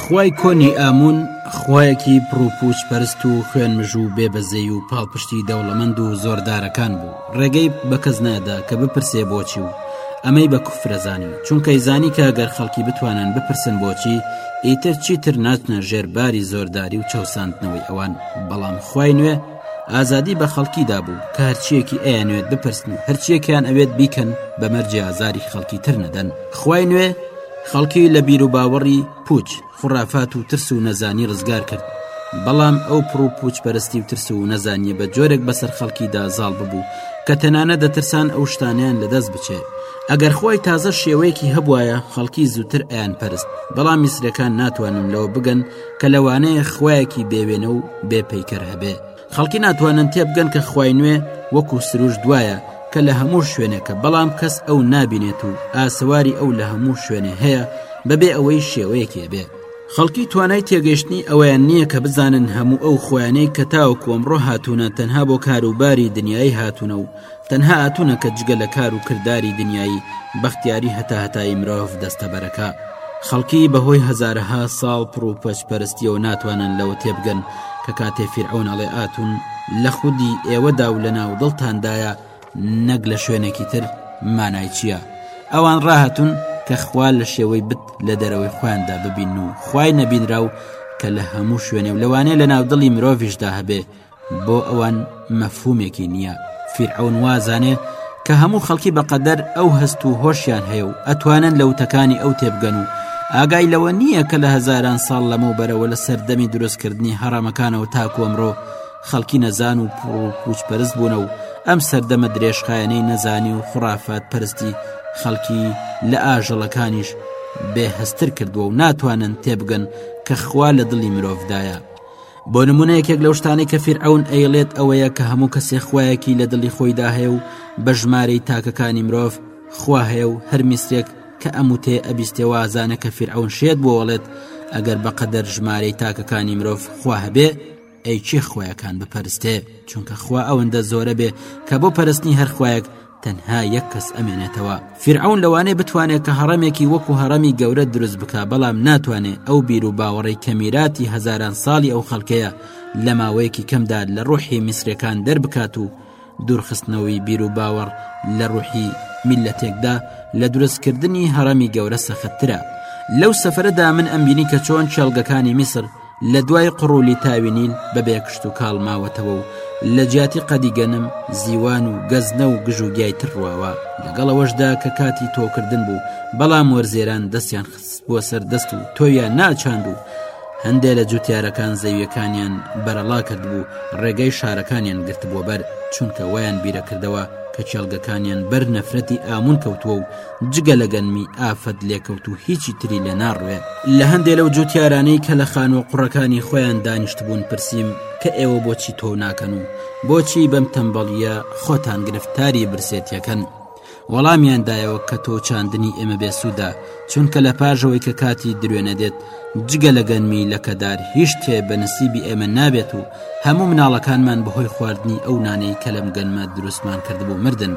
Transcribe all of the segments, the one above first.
خوای کۆنی ئامون خویەکی پڕوپوچ پەرست و خوێن مژوو بێ بەزەی و پاڵپشتی دەوڵەمەند و زۆردارەکان بوو ڕێگەی بە کەس نادا کە بپرسێ بۆچی و ئەمەی بە کوفرە زانی چونکەی زانی کە گەر خەڵکی بتوانن بپرسن بۆچی ئیتر چیتر ناچنە ژێر باری زۆرداری و چەوساندنەوەی ئەوان بەڵام خی نوێ ئازادی بە خەڵکی دابوو کە هەرچیەکی ئەیانوێت بپرسن و هەرچیەکیان ئەوێت بیکەن بە مەرجی ئازاری خەڵکی تر نەدەن خی نوێ خەڵکی لە بیر و باوەڕی پوچ خوڕافات و ترس و نەزانی ڕزگار کرد بەڵام ئەو پڕ و پوچ پەرستی و ترس و نەزانیە بە جۆرێک بەسەر خەڵکیدا زاڵ ببوو کە تەنانە دەترسان ئەو شتانیان لەدەست بچێ ئەگەر خۆی تازە شێوەیەکی هەبواە خەڵکی زووتر ئەیان پەرست بەڵام میسرەکان ناتوانن لەوە بگەن کە لەوانەیە خویەکی بێوێنە و بێ پەیکەر هەبێ خەڵکی ناتوانن تێبگەن کە خوای نوێ وەکو سروش دوایە کە لە هەموو شوێنێکە بەڵام کەس ئەو نابینێت و ئاسەواری ئەو لە هەموو شوێنێ هەیە بەبێ ئەوەی شێوەیەکێ بێ خەڵکی توانای تێگەشتنی ئەویان نییە کە بزانن هەموو ئەو خۆیانەی کە تاوە کۆمڕۆ هاتوونە تەنها بۆ کاروباری دنیای هاتوونە و تەنها ئەتونە کە جگە لە کار و کرداری دنیایی بەختیاری هەتاهەتایی مرۆڤ دەستەبەرەکا خەڵکی بە هۆی هەزارەها ساڵ پڕ و پەچ پەرستیەوە ناتوانن لەوە تێبگەن کە کاتێ فیرعەون ئەڵێ ئاتون لە خودی ئێوەدا و لە ناو دڵتاندایە نەک لە شوێنێکی تر مانای چیە ئەوان ڕاهاتون کە خوا لە شێوەی بت لە دەرەوەی خۆیاندا ببین و خوای نەبینراو کە لە هەموو شوێنێ و لەوانەیە لە ناو دڵی مرۆڤیشدا هەبێ بۆ ئەوان مەفهومێکی نییە فیرعون وازانێ کە هەموو خەڵکی بەقەدەر ئەو هەست و هۆشیان هەیە و ئەتوانن لە وتەکانی ئەو تێبگەن و ئاگای لەوە نییە کە لە هەزاران ساڵ لەمەو بەرەوە لە سەردەمی دروستکردنی هەڕەمەکانەوە تاکوەمڕۆ خەڵکی نەزان و پڕ و پوچپەرست بوونە و ئەم سەردەمە درێژخایەنەی نەزانی و خڕافات پەرستی خەڵکی لە ئاژەڵەکانیش بێهستر کردووە و ناتوانن تێبگەن کە خوا لە دڵی مرۆڤدایە بۆ نمونە یەکێک لەو شتانەی کە فیرعون ئەیڵێت ئەوەیە کە هەموو کەسێ خویەکی لە دڵی خۆیدا هەیە و بە ژمارەی تاکەکانی مرۆڤ خوا هەیە و هەر میسرێک کە ئەموتێ ئەبیستێ وازانە کە فیرعون شێت بۆڵێت ئەگەر بەقەدەر ژمارەی تاکەکانی مرۆڤ خوا هەبێ ئەی چێ خویەکان بپەرستێ چونکە خوا ئەوەندە زۆرە بێ کە بۆ پەرستنی هەرخوایەک تەنها یەک کەس ئەمێنێتەوە فیرعون لەوانەیە بتوانێت کە هەڕەمێکی وەکو هەڕەمی گەورە دروست بکە بەڵام ناتوانێت ئەو بیر و باوەڕی کەمیراتی هەزاران ساڵی ئەو خەڵکەیە لە ماوەیەکی کەمدا لە ڕوحی میسرەکان دەربکات و دوورخستنەوەی بیر و باوەڕ لە ڕوحی میلەتێکدا لە دروستکردنی هەڕەمی گەورە سەختترە لەو سەفرەدا من ئەمبینی کە چۆن چێڵگەکانی میسر لە دوای قڕولی تاوی نیل بەبێ کشت و کاڵ ماوەتەوە و لە جیاتی قەدی گەنم زیوان و گەزنە و گژ و گیای تر ڕواوە لەگەڵەوەشدا کە کاتی تۆکردن بوو بەڵام وەرزێران دەستیان خست بۆ سەر دەست و تۆویان ناچاند و هەندێ لە جوتیارەکان زەویەکانیان بەرەڵا کردبوو ڕێگەی شارەکانیان گرتبووە بەر چونکە وایان بیرەکردەوە کە کێڵگەکانیان بەر نەفرەتی ئامون کەوتووە و جگە لە گەنمی ئافەت لێکەوت و هیچی تری لێ ناڕوێ لە هەندێ لەو جوتیارانەی کە لە خانوە قوڕەکانی خۆیان دانیشتبوون پرسییم کە ئێوە بۆچی تۆو ناکەن و بۆچی بەم تەمبەڵیە خۆتان گرفتاری برسێتیەکەن وەڵامیان دایەوە کە تۆ چاندنی ئێمە بێسوودە چونکە لە پاژەوەی کە کاتی درێ نەدێت جگە لە گەنمی لەکەدار هیچ تێ بە نسیبی ئێمە نابێت و هەموو مناڵەکانمان بەهۆی خواردنی ئەو نانەی کە لەم گەنمە دروستمان کردبوو مردن.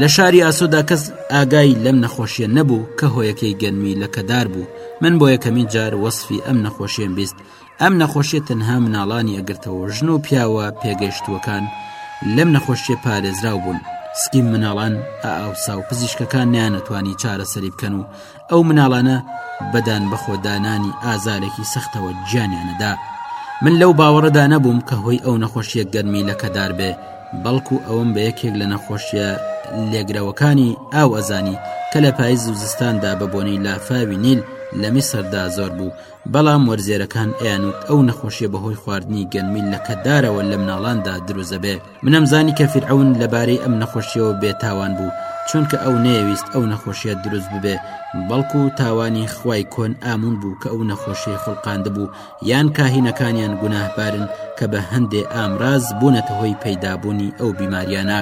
لە شاری ئاسۆدا کەس ئاگای لەم نەخۆشیە نەبوو کە هۆیەکەی گەرمی لە کەدار بوو من بۆ یەکەمین جار وەصفی ئەم نەخۆشیێن بیست ئەم نەخۆشیە تەنها مناڵانی ئەگرتەوە ژن و پیاوە پێگەیشتووەکان لەم نەخۆشیە پارێزراو بوون سکیم مناڵان ئاوسا و پزیشکەکان نیانەتوانی چارەسەری بکەن و ئەو مناڵانە بەدان بەخۆدانانی ئازارێکی سەختەوە گیانیانەدا من لەو باوەڕەدا نەبووم کە هۆی ئەو نەخۆشیە گەرمی لەکەدار بێ بەڵکو ئەوم بە یەکێک لە نەخۆشیە لێگرەوەکانی ئاو ئەزانی کە لە پایز و زستاندا بە بۆنی لافاوی نیل لە میسەردا زۆر بوو بەڵام وەرزێرەکان ئەیانوت ئەو نەخۆشیە بەهۆی خواردنی گەرمی لەکەدارەوە لە مناڵاندا دروزەبێ منم زانی کە فیرعەون لەبارەی ئەم نەخۆشیەوە بێ تاوان بوو چونکە ئەو نەیەویست ئەو نەخۆشیە دروست ببێ بەڵکو تاوانی خوای کۆن ئامون بوو کە ئەو نەخۆشی خوڵقاند بوو یان کاهینەکانیان گوناهبارن کە بە هەندێ ئامراز بوونەتە هۆی پەیدابوونی ئەو بیماریانە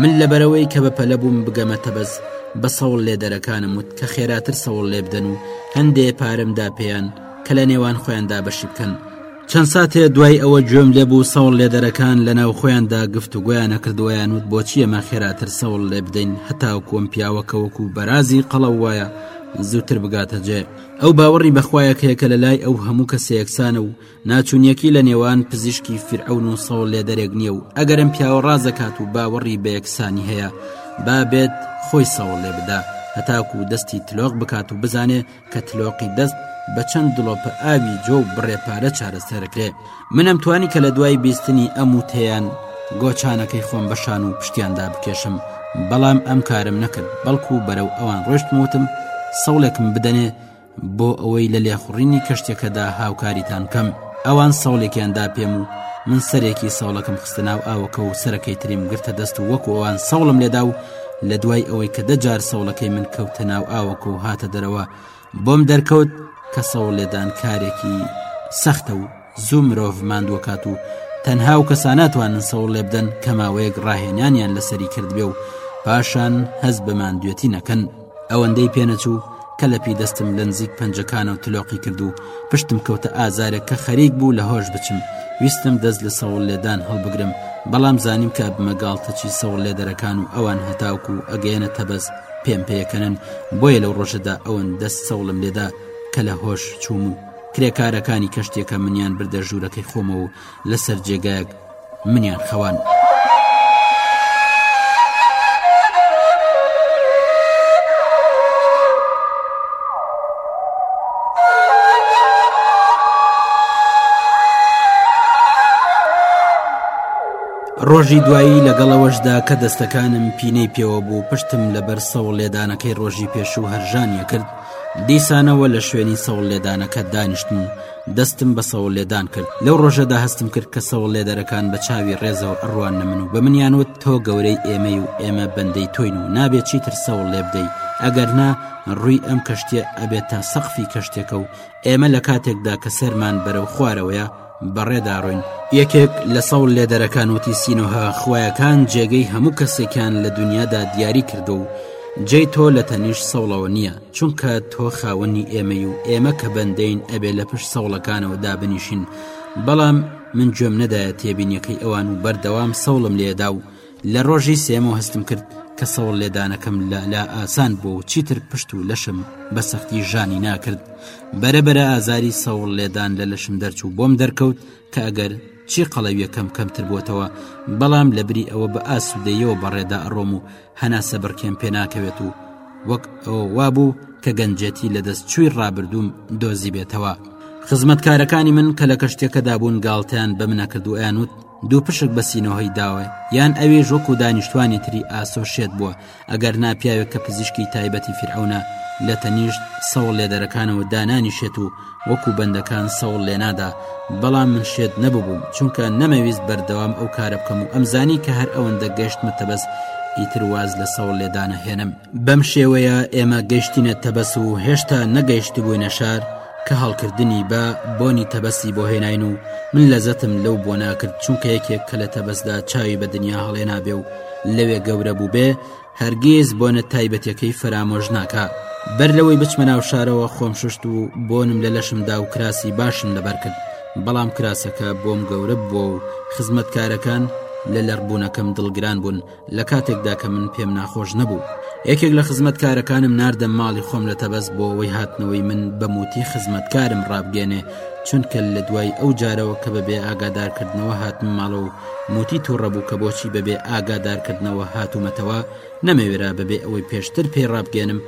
من لەبەرەوەی کە بە پەلە بووم بگەمە تەبەز بە سەوڵ لێدەرەکانم وت کە خێراتر سەوڵ لێبدەن و هەندێ پارەمدا پێیان کە لە نێوان خۆیاندا بەشی بکەن چەند ساتێ دوای ئەوە گوێم لێبوو سەوڵ لێدەرەکان لە ناو خۆیاندا گفت و گویانە کردویان وت بۆچی ئەمە خێراتر سەوڵ لێ بدەین هەتا کۆم پیاوەکە وەکو بەرازی قەڵە وایە زووتر بگاتە جێ ئەو باوەڕی بەخوایەکەیە کە لە لای ئەو هەموو کە سەیەکسانە و ناچونیەکی لە نێوان پزیشکی فرعون و سەوڵ لێ دەرێک نییە و ئەگەرم پیاوە ڕازەکات و باوەڕی بە یەکسانی هەیە بابێت خۆی سەوڵ لێ بدا هەتاکو دەستی تلۆق بکات و بزانێ کە تلۆقی دەست بە چەند دڵۆپە ئاوی جۆ و بڕێ پارە چارەسەرکرێ منم توانی کە لە دوای بیستنی ئەم و تێیان گۆچانەکەی خۆم بەشان و پشتیاندا بکێشم بەڵام ئەم کارم نەکرد بەڵکو بەرەو ئەوان ڕۆشتم وتم سەڵێکم بدەنێ بۆ ئەوەی لە لێخوڕینی کەشتێکەدا هاوکاریتان کەم ئەوان سەڵێکیاندا پێم و من سەرێکی سەوڵەکەم خستە ناو ئاوەکە و سەرەکەی تریم گرتە دەست و وەکو ئەوان سەوڵم لێدا و لە دوای ئەوەی کە دەجار سەوڵەکەی من کەوتە ناو ئاوەکە و هاتە دەرەوە بۆم دەرکەوت کە سەوڵ لێدان کارێکی سەختە و زوو مرۆڤ ماندووەکات و تەنها و کەسا ناتوانن سەوڵ لێ بدەن کە ماوەیەک ڕاهێنانیان لەسەری کردبێ و پاشان هەز بەمان دوێتی نەکەن ئەوەندەی پێنەچوو کە لەپی دەستم لە نزیک پەنجەکانە و تلۆقی کرد و پشتم کەوتە ئازارێک کە خەریک بوو لە هۆش بچم ویستم دەست لە سەوڵ لێدان هەڵبگرم بەڵام زانیم کە بمە گاڵتەچی سەوڵ لێدەرەکان و ئەوان هەتاوکو و ئەگەیەنە تەبەز پێم پێکەنن بۆیە لەو ڕۆژەدا ئەوەن دەست سەوڵم لێدا کە لە هۆش چووم و کرێکارەکانی کەشتێکە منیان بردە ژوورەکەی خۆمە و لەسەر جێگایەک منیان خەوان. ڕۆژی دوایی لەگەڵەوەشدا کە دەستەکانم پینەی پێوە بوو پشتم لەبەر سەوڵ لێدانەکەی ڕۆژی پێشوو هەرژانیە کرد دیسانەوە لە شوێنی سەوڵ لێدانەکە دانیشتن دەستم بە سەوڵلێدان کرد، لەو ڕۆژەدا هەستم کرد کە سەوڵلێدەرەکان بە چاوی ڕێزەوە ئەڕواننە من و بە منیان وت، تۆ گەورەی ئێمەی و ئێمە بەندەی تۆین و نابێت چیتر سەوڵلێ بدەی، ئەگەر نا ڕووی ئەم کەشتییە ئەبێتە سەقفی کەشتێکە و ئێمە لە کاتێکدا کە سەرمان بەرەو خوارەوەیە بەڕێدا ڕۆین. یەکێک لە سەوڵلێدەرەکان وتی، سینۆهە، خوایەکان جێگەی هەموو کەسێکیان لە دونیادا دیاری کردووە و جێی تۆ لە تەنیشت سەوڵەوە نییە، چونکە تۆ خاوەنی ئێمەی و ئێمە کە بەندەین ئەبێ لە پشت سەوڵەکانەوە دابنیشین بەڵام من گوێم نەدایە تێبینیەکەی ئەوان و بەردەوام سەوڵم لێدا و لە ڕۆژی سێمەوە هەستم کرد کە سەوڵ لێدانەکەم لە لا ئاسان بۆ و چیتر پشت و لەشم بە سەختی ژانی ناکرد بەرەبەرە ئازاری سەوڵ لێدان لە لەشم دەرچوو بۆم دەرکەوت کە ئەگەر چی قەڵەویەکەم کەمتر بۆتەوە بەڵام لە بری ئەوە بە ئاسوودەیەوە بەڕێدا ئەڕۆم و هەناسە بڕکێم پێناکەوێت و وەک ئەوە وابوو کە گەنجێتی لە دەست چووی ڕابردووم دۆزی بێتەوە خزمەتکارەکانی من کە لە کەشتێکەدا بوون گاڵتەیان بە منەکرد و ئەیانوت دوو پشک بە سینەوەی داوە یان ئەوێ ژۆک و دانیشتوانی تری ئاسۆ شێت بووە ئەگەر ناپیاوێک کە پزیشکی تایبەتی فرعونە لە تەنیشت سەوڵ لێدەرەکانەوە دانانی شێت و وەکو بەندەکان سەوڵ لێنادا بەڵام من شێت نەببووم چونکە نەمەویست بەردەوام ئەو کارە بکەم و ئەمزانی کە هەر ئەوەندە گەشتمە تەبەس ئیتر واز لە سەوڵ لێدانە هێنم بەم شێوەیە ئێمە گەشتینە تەبەس و هێشتا نەگەیشت بووینە شار کە هەڵکردنی بە بۆنی تەبەسی بۆ هێناین و من لە زەتم لەو بۆ ناکرد چونکە یەکێک کە لە تەبەسدا چاوی بە دنیا هەڵێنابێ و لەوێ گەورە بوو بێ هەرگیز بۆنە تایبەتەکەی فەرامۆش ناکا بەر لەوەی بچمە ناو شارەوە خۆم شوشت و بۆنم لە لەشمدا و کراسی باشم لەبەر کرد بەڵام کراسەکە بۆم گەورە بووە و خزمەتکارەکان لە لەربوونەکەم دڵگران بوون لە کاتێکدا کە من پێم ناخۆش نەبوو یەکێک لە خزمەتکارەکانم ناردە ماڵی خۆم لە تەبەست بۆ ئەوەی هاتنەوەی من بە موتی خزمەتکارم ڕابگەێنێ چونکە لە دوای ئەو جارەوە کە بە بێ ئاگادارکردنەوە هاتمە ماڵە و موتی تووڕە بوو کە بۆچی بە بێ ئاگادارکردنەوە هاتوومەتەوە نەمەوێرا بە بێ ئەوەی پێشتر پێی ڕابگەێنم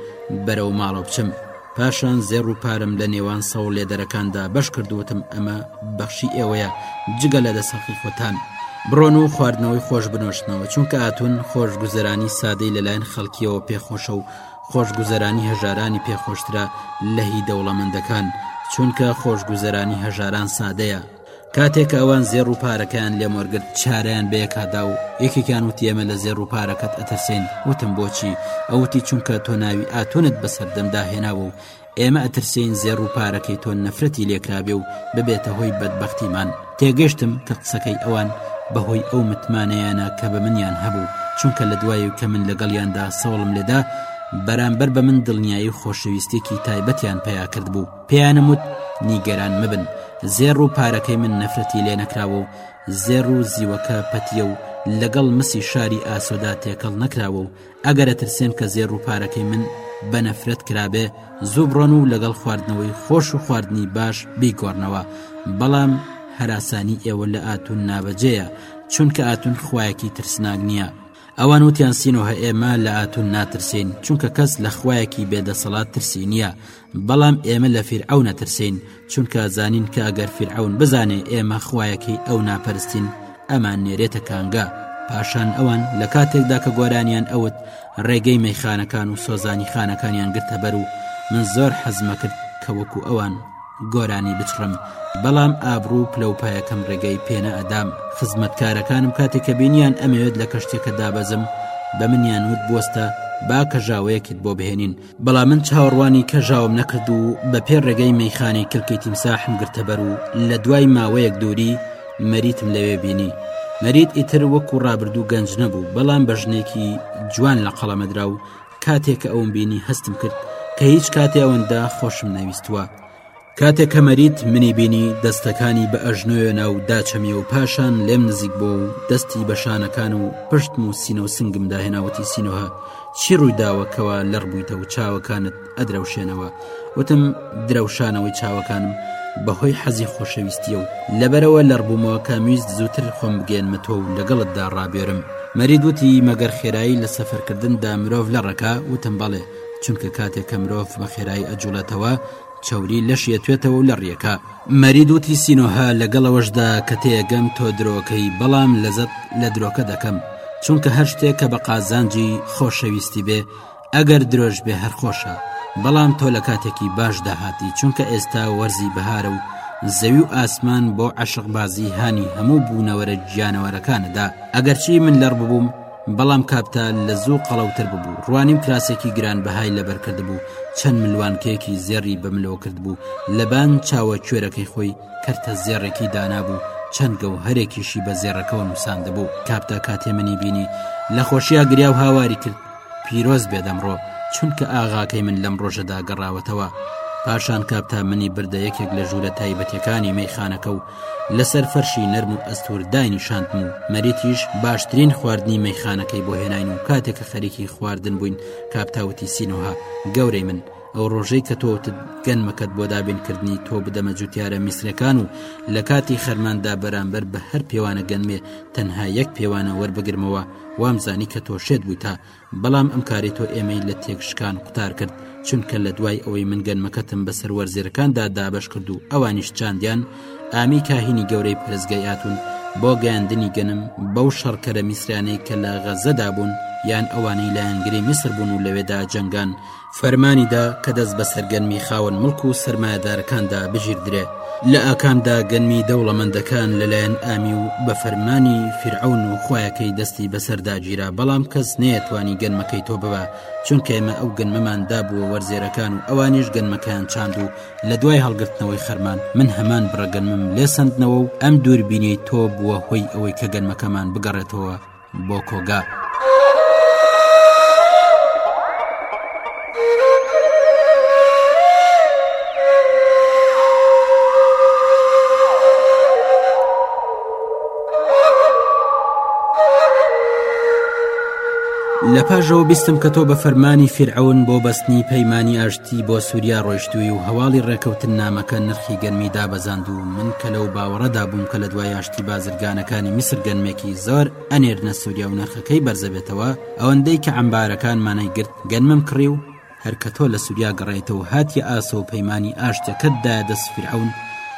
بەرەو ماڵە بچم پاشان زێڕ و پارەم لە نێوان سەوڵ لێدەرەکاندا بەش کردووتم ئەمە بەخشی ئێوەیە جگە لە دەسەقی خۆتان بڕۆن و خواردنەوەی خۆش بنۆشتنەوە چونکە ئاتون خۆشگوزەرانی سادەی لەلایەن خەڵکیەوە پێخۆشە و خۆشگوزەرانی هەژارانی پێ خۆشترە لە هی دەوڵەمەندەکان، چونکە خۆشگوزەرانی هەژاران سادەیە. کاتێک کە ئەوان زێڕ و پارەکەیان لێم وەرگرت چارەیان بەیەکادا و یەکێکیان وتی ئێمە لە زێڕ و پارەکەت ئەترسێین، وتم بۆچی؟ ئەوتی چونکە تۆ ناوی ئاتونت بەسەردەمدا هێناوە و ئێمە ئەترسێین زێڕ و پارەکەی تۆ نەفرەتی لێکرابێ و ببێتە هۆی بەدبەختیمان تێگەشتم کە قسەکەی ئەوان بەهۆی ئەو متمانەیانە کە بە منیان هەبوو چونکە لە دوای کە من لەگەڵیاندا سەوڵم لێدا بەرامبەر بە من دڵنیایی و خۆشەویستێکی تایبەتیان پیا کرد بوو پێیانم وت نیگەران مەبن زێڕ و پارەکەی من نەفرەتی لێ نەکراوە و زێڕ و زیوەکە پەتیە و لەگەڵ مسی شاری ئاسۆدا تێکەڵ نەکراوە و ئەگەر ئەترسێن کە زێڕ و پارەکەی من بە نەفرەت کرابێ زوو بڕۆن و لەگەڵ خواردنەوەی خۆش و خواردنی باش بیگۆڕنەوە بەڵام هەراسانی ئێوە لە ئاتون نابەجێە چونکە ئاتون خویەکی ترسناک نییە ئەوان وتیان سینۆهە ئێمە لە ئاتون ناترسین چونکە کەس لە خویەکی بێدەسەڵات ترسی نییە بەڵام ئێمە لە فیرعەون ئەترسین چونکە ئەزانین کە ئەگەر فیرعەون بزانێ ئێمە خوایەکەی ئەو ناپەرستین ئەمان نێرێتە کانگا پاشان ئەوان لە کاتێکدا کە گۆرانیان ئەوت ڕێگەی مەیخانەکان و سۆزانی خانەکانیان گرتە بەر و من زۆر حەزمە کرد کە وەکو ئەوان گۆرانی بچڕم بەڵام ئابروو پلەوپایەکەم ڕێگەی پێنە ئەدام خزمەتکارەکانم کاتێکە بینیان ئەمەوێت لە کەشتێکە دابەزم بە منیان وت بستە با کەژاوەیەکت بۆ بهێنین بەڵام من چاوەڕوانی کەژاوم نەکرد و بە پێ ڕێگەی مەیخانەی کلکەی تیمساحم گرتەبەر و لە دوای ماوەیەک دووری مەریتم لەوێ بینی مەریت ئیتر وەکو ڕابردوو گەنج نەبوو بەڵام بە ژنێکی جوان لە قەڵەمەدرا و کاتێک کە ئەوم بینی هەستم کرد کە هیچ کاتێ ئەوەندە خۆشم نەویستوە کاتێک کە مەریت منی بینی دەستەکانی بە ئەژنۆێ ناو داچەمی و پاشان لێم نزیک بۆ و دەستی بە شانەکان و پشتم و سینە و سنگم داهێناوەتی سینۆها چی ڕوویداوە کەوا لەڕ بوویتە و چاوەکانت ئەدرەوشێنەوە وتم درەوشانەوەی چاوەکانم بەهۆی حەزی خۆشەویستیە و لەبەرەوە لەڕبوومەوە کە میست زووتر خۆم بگەێنمە تۆ و لەگەڵتدا ڕابێرم مەریدوتی مەگەر خێرایی لە سەفەرکردندا مرۆڤ لە ڕەکە وتم بەڵێ چونکە کاتێک کە مرۆڤ بە خێرایی ئەجوڵێتەوە چەوری لەش یەتوێتەوە و لە ڕیەکە مەرید و تیسینۆها لەگەڵەوەشدا کە تێگەم تۆ درۆکەی بەڵام لەزەت لە درۆکە دەکەم چونکە هەر شتێک کە بە قازانجی خۆشەویستی بێ ئەگەر درۆژ بێ هەرخۆشە بەڵام تۆ لە کاتێکی باش داهاتی چونکە ئێستا وەرزی بەهارە و زەوی و ئاسمان بۆ عشقبازی هانی هەموو بوونەوەرە گیانەوەرەکانەدا ئەگەرچی من لەڕ ببووم بەڵام کاپتا لە زوو قەڵەوتر ببوو ڕوانیم کراسێکی گران بەهای لەبەر کردبوو چەند ملوانکێکی زێڕی بە ملۆ کردبوو لەبان چاوە کوێرەکەی خۆی کەرتە زێڕێکی دانابوو چەند گەوهرێکیشی بە زێڕەکەەوە نووساندبوو کاپتا کاتێ منی بینی لە خۆشییا گریا و هاواری کرد پیرۆز بێ دەمڕۆ چونکە ئاغاکەی من لەم ڕۆژەدا گەڕاوەتەوە پاشان کاپتا منی بردە یەکێک لە ژوورە تایبەتەکانی مەیخانەکە و لەسەر فەرشی نەرم و ئەستوور داینیشاندم و مەریتیش باشترین خواردنی مەیخانەکەی بۆ هێناین و کاتێک کە خەریکی خواردن بووین کاپتاوتی سینۆها گەورەی من ئەو ڕۆژەی کە تۆوتت گەنمەکەت بۆ دابینکردنی تۆ بدەمە جوتیارە میسرەکان و لە کاتی خەرماندا بەرامبەر بە هەر پێوانە گەنمێ تەنها یەک پێوانە وەربگرمەوە وامزانی کە تۆ شێت بوویتە بەڵام ئەم کارەی تۆ ئێمەی لە تێکشکان قوتار کرد چونکە لە دوای ئەوەی من گەنمەکەتم بە سەروەرزێرەکاندا دابەش کرد و ئەوانیش چاندیان ئامی کاهینی گەورەی پرزگەی ئاتون بۆ گەیاندنی گەنم بەو شەڕکەرە میسرانەی کە لە غەزەدا بوون یان ئەوانەی لایەنگری میسر بوون و لەوێدا جەنگان فەرمانی دا کە دەست بەسەر گەنمی خاوەن مڵک و سەرمایەدارەکاندا بگیردرێ لە ئاکامدا گەنمی دەوڵەمەندەکان لەلایەن ئامی و بە فەرمانی فیرعەون و خویەکەی دەستی بەسەردا گیرا بەڵام کەس نەیەتوانی گەنمەکەی تۆ ببا چونکە ئێمە ئەو گەنمەمان دابووە وەرزێرەکان و ئەوانیش گەنمەکەیان چاند و لە دوای هەڵگرتنەوەی خەرمان من هەمان بڕە گەنمم لێ سەندنەوە و ئەم دووربینەی تۆ بووە هۆی ئەوەی کە گەنمەکەمان بگەڕێتەوە بۆ کۆگا. لە پاژەوە بیستم کە تۆ بە فەرمانی فیرعون بۆ بەستنی پەیمانانی ئاشتی بۆ سووریا ڕۆیشتووی و هەواڵی ڕێکەوتن نامەکە نرخی گەرمی دابەزاند و من کە لەو باوەڕەدا بووم کە لە دوای یاشتی بازر گانەکانی میسر گەنمێکی زۆر ئەنێرنە سووریا و نرخەکەی بەرزەبێتەوە ئەوەندەی کە ئەمبارەکان مانای گرت گەنمم کڕی و هەرکە تۆ لە سووریا گەڕێیتەوە هاتیە ئاسۆ و پەیمانی ئاشتەکەت دایە دەست فیرعەون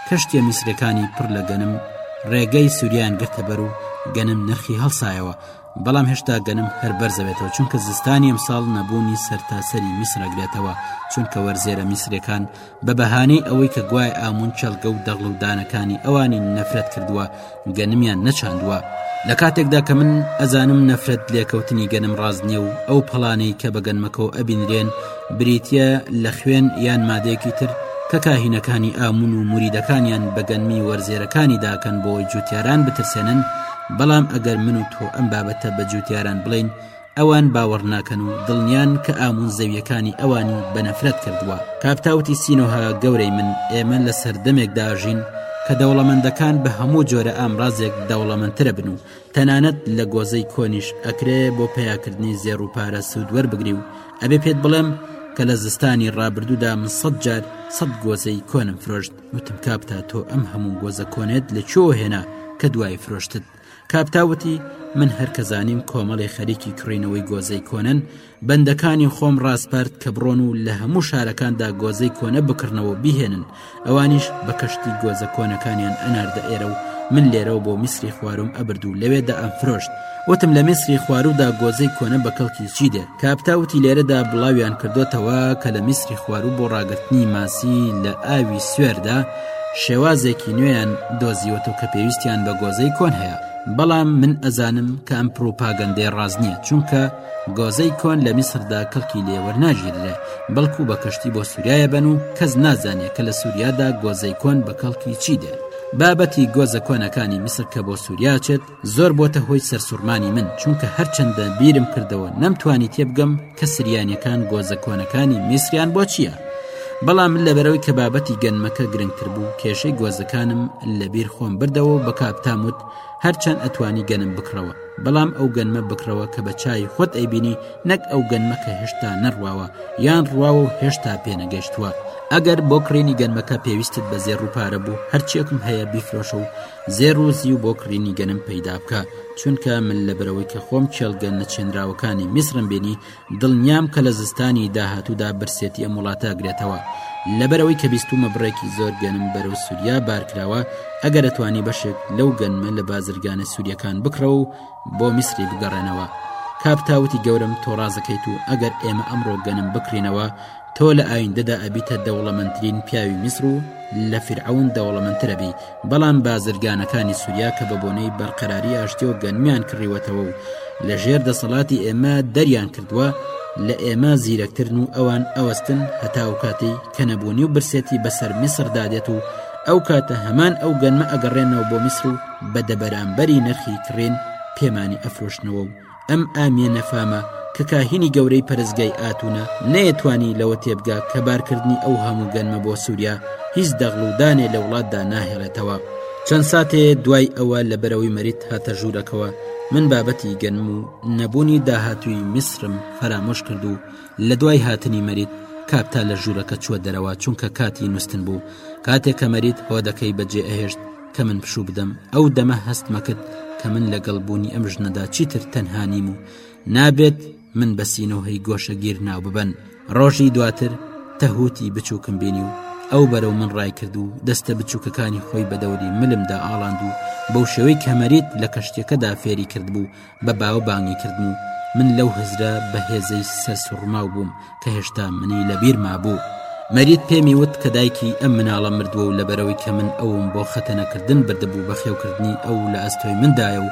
کەشتیە میسرەکانی پڕ لە گەنم ڕێگەی سووریان گرتە بەر و گەنم نرخی هەڵسایەوە بەڵام هێشتا گەنم هەر بەرزەبێتەوە چونکە زستانی ئەمساڵ نەبوونی سەرتاسەری میسرەگرێتەوە چونکە وەرزێرە میسرەکان بە بەهانەی ئەوەی کە گوای ئامون چێلگە و دەغڵ و دانەکانی ئەوانی نەفرەت کردووە گەنمیان نەچاندووە لە کاتێکدا کە من ئەزانم نەفرەت لێکەوتنی گەنم ڕاز نییە و ئەو پەڵانەی کە بە گەنمەکەەوە ئەبینرێن بریتە لە خوێن یان مادەیەکی تر کە کاهینەکانی ئامون و مریدەکانیان بەگەنمی وەرزێرەکانی داکەن بۆی جوتیاران بترسێنن بەڵام ئەگەر من و تۆ ئەم بابەتە بە جوتیاران بڵێین ئەوان باوەڕ ناکەن و دڵنیان کە ئامون زەویەکانی ئەوانی بە نەفرەت کردووە کاپتاوتی سینۆها گەورەی من ئێمە لە سەردەمێک داژین کە دەوڵەمەندەکان بە هەموو جۆرە ئامرازێک دەوڵەمەندترە بن و تەنانەت لە گۆزەی کۆنیش ئەکرێ بۆ پیاکردنی زێڕ و پارە سوود وەربگری و ئەبێ پێت بڵێم کە لە زستانی ڕابردوودا من سەد جار سەد گۆزەی کۆنم فرۆشت وتم کابتا تۆ ئەم هەموو گۆزە کۆنێت لە چۆ هێنا کە دوای فرۆشتت کاپتاوتی من هەرکەزانیم کۆمەڵی خەریکی کڕینەوەی گۆزەی کۆنن بەندەکانی خۆم ڕاستپارد کە بڕۆن و لە هەموو شارەکاندا گۆزەی کۆنە بکڕنەوە بهێنن ئەوانیش بە کەشتی گۆزە کۆنەکانیان ئەناردە ئێرە و من لێرەوە بۆ میسری خوارم ئەبرد و لەوێدا ئەم فرۆشت وتم لە میسری خوارودا گۆزەی کۆنە بە کەڵکی چی دێت کاپتا وتی لێرەدا بڵاویان کردوتەوە کە لە میسری خواروو بۆ ڕاگررتنی ماسی لە ئاوی سوێردا شێوازێکی نوێیان دۆزیوەت و کە پێویستیان بە گۆزەی کۆن هەیە بەڵام من ئەزانم کە ئەم پروپاگەندێ ڕاز نییە چونکە گۆزەی کۆن لە میسردا کەڵکی لێوەرناژیررێ بەڵکو بە کەشتی بۆ سووریایە بن و کەس نازانێت کە لە سووریادا گۆزەی کۆن بە کەڵکی چی دێ بابەتی گۆزە کۆنەکانی میسر کە بۆ سووریاچێت زۆر بۆتە هۆی سەرسوڕمانی من چونکە هەرچەندە بیرم کردەوە نەمتوانی تێبگەم کە سریانیەکان گۆزە کۆنەکانی میسریان بۆ چییە بەڵام لەبەرەوەی کە بابەتی گەنمەکە گرنگتر بوو کێشەی گۆزەکانم لەبیر خۆم بردەوە بە کاپتاموت هەرچەند ئەتوانی گەنم بکڕەوە بەڵام ئەو گەنمە بکڕەوە کە بە چای خۆت ئەیبینی نەک ئەو گەنمە کە هێشتا نەڕواوە یان ڕواوە و هێشتا پێنەگەشتووە ئەگەر بۆ کڕینی گەنمەکە پێویستت بە زێڕ و پارە بوو هەرچیەکم هەیە بیفرۆشە و زێڕ و زیو بۆ کڕینی گەنم پەیدا بکە چونکە من لەبەرەوەی کە خۆم کێڵگە نەچێنراوەکانی میسرم بینی دڵنیام کە لە زستانی داهاتوودا برسێتی ئەم وڵاتە گرێتەوە لەبەرەوەی کە بیستومە بڕێکی زۆر گەنم بەرەو سووریا بارکراوە ئەگەر ئەتوانی بەشێک لەو گەنمە لە بازرگانە سووریەکان بکڕە و بۆ میسری بگەڕێنەوە کاپتاوتی گەورم تۆڕازەکەیت و ئەگەر ئێمە ئەمڕۆ گەنم بکرینەوە تۆ لە ئایندەدا ئەبیتە دەوڵەمەندترین پیاوی میسر و لە فیرعەون دەوڵەمەندترەبی بەڵام بازرگانەکانی سووریا کە بە بۆنەی بەرقەراری ئاشتیۆ گەنمیان کڕیوەتەوە و لە ژێر دەسەڵاتی ئێمە دەریان کردووە لە ئێمە زیرەکترن و ئەوان ئەوەستن هەتا و کاتی کە نەبوونی و برسێتی بەسەر میسڕدادێت و ئەو کاتە هەمان ئەو گەنمە ئەگەڕێنەوە بۆ میسر و بە دەبەرامبەری نرخی کڕین پێمانی ئەفرۆشنەوە و ئەم ئامیە نەفامە کە کاهینی گەورەی پەرستگای ئاتونە نەیەتوانی لەوە تێبگا کە بارکردنی ئەو هەموو گەنمە بۆ سووریا هیچ دەغڵ و دانێ لە وڵاتدا ناهێڵێتەوە چەند ساتێ دوای ئەوە لە بەرەوەی مەریت هاتە ژوورەکەەوە من بابەتی گەنم و نەبوونی داهاتووی میسرم فەرامۆش کرد و لە دوای هاتنی مەریت کاپتا لە ژوورەکە چووە دەرەوە چونکە کاتی نووسن بوو کاتێک کە مەریت هۆدەکەی بەجێ ئەهێشت کە من پشوو بدەم ئەو دەمە هەستمە کرد کە من لەگەڵ بوونی ئەم ژنەدا چیتر تەنها نیم و نابێت من بەسینەوەی گۆشەگیر ناو ببەن ڕۆژی دواتر تەهوتی بچووکم بینی و ئەو بەرەو من ڕای کرد و دەستە بچووکەکانی خۆی بە دەوری ملمدا ئاڵاند و بەو شێوەی کەمەریت لە کەشتەکەدا فێری کرد بوو بە باوە بانگی کردم و من لەو هزرە بە هێزەی سەر سوڕماو بووم کە هێشتا منی لە بیر مابوو مەریت پێمی وت کە دایکی ئەم مناڵە مردووە و لەبەرەوەی کە من ئەوم بۆ خەتەنەکردن بردبوو بە خێوکردنی ئەو لە ئەستۆی مندایە و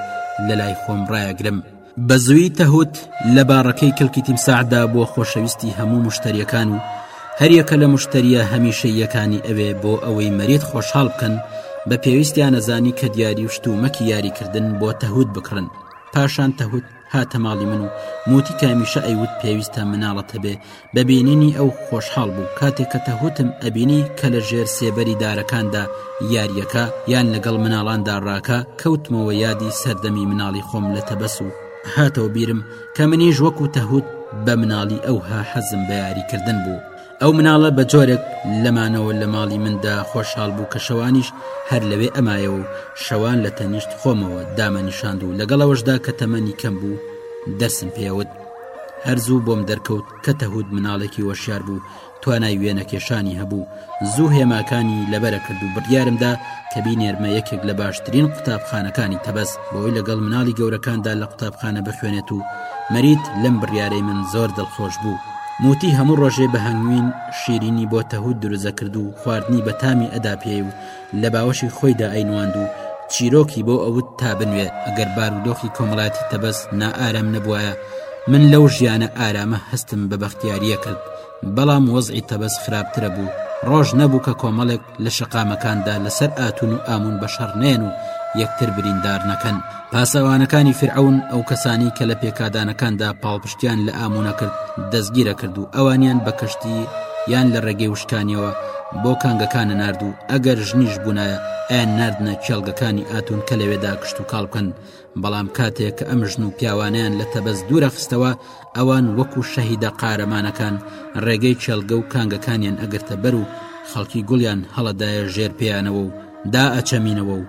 لە لای خۆم ڕایەگرم بە زووی تەهوت لە باڕەکەی کلکی تیمساعدا بۆ خۆشەویستی هەموو مشتەریەکان و هەریەکە لە مشتەریە هەمیشەییەکانی ئەوێ بۆ ئەوەی مەریت خۆشحاڵ بکەن بە پێویستیانەزانی کە دیاری و شتومەکی یاریکردن بۆ تەهود بکڕن پاشان تەهود هاتە ماڵی من و موتی کامیشە ئەیوت پێویستە مناڵەت هەبێ بە بینینی ئەو خۆشحاڵ بوو کاتێک کە تەهوتم ئەبینی کە لە ژێر سێبەری دارەکاندا یاریەکە یان لەگەڵ مناڵاندا ڕاکە کەوتمەوە یادی سەردەمی مناڵی خۆم لە تەبەس و هاتەوە بیرم کە منیش وەکو تەهود بە مناڵی ئەوها حەزم بە یاریکردن بوو ئەو مناڵە بە جۆرێک لەمانەوە لە ماڵی مندا خۆشحاڵ بوو کە شەوانیش هەر لەوێ ئەمایەوە و شەوان لە تەنیشت خۆمەوە دامە نیشاند و لەگەڵەوەشدا کە تەمەنی کەم بوو دەرسم پێوت هەرزوو بۆم دەرکەوت کە تەهود مناڵێکی وەشار بوو توانای وێنەکێشانی هەبوو زوو هێماکانی لەبەرە کرد و بڕیارمدا کە بینێرمە یەکێک لە باشترین قوتابخانەکانی تەبەست بۆی لەگەڵ مناڵی گەورەکاندا لە قوتابخانە بخوێنێت و مەریت لەم بڕیارەی من زۆر دڵخۆش بوو. موتی هەموو ڕۆژێ بە هەنگوین شیرینی بۆ تەهود دروزە کرد و خواردنی بەتامی ئەدا پێی و لە باوەشی خۆیدا ئەینواند و چیرۆکی بۆ ئەوت تا بنوێ ئەگەر بارودۆخی کۆمەڵاتی تەبەس نائارام نەبوایە من لەو ژیانە ئارامە هەستم بە بەختیاریە کرد بەڵام وەزعی تەبەس خراپترە بوو ڕۆژ نەبوو کە کۆمەڵێک لە شەقامەکاندا لەسەر ئاتون و ئامون بە شەڕ نێن و یەکتر بریندار نەکەن پاسەوانەکانی فیرعەون ئەو کەسانەی کە لە پێکادانەکاندا پاڵپشتیان لە ئامونە کرد دەستگیرە کرد و ئەوانیان بە کەشتی یان لە ڕێگەی وشکانیەوە بۆ کانگەکانە نرد و ئەگەر ژنیش بوونایە ئەیان نردنە کێڵگەکانی ئاتون کە لەوێدا کشت و کاڵ بکەن بەڵام کاتێک کە ئەم ژن و پیاوانیان لە تەبەز دوورە خستەوە ئەوان وەکو شەهیدە قارەمانەکان ڕێگەی کێڵگە و کانگەکانیان ئەگرتە بەر و خەڵکی گوڵیان هەڵەدایە ژێر پێیانەوە و دا ئەچەمینەوە و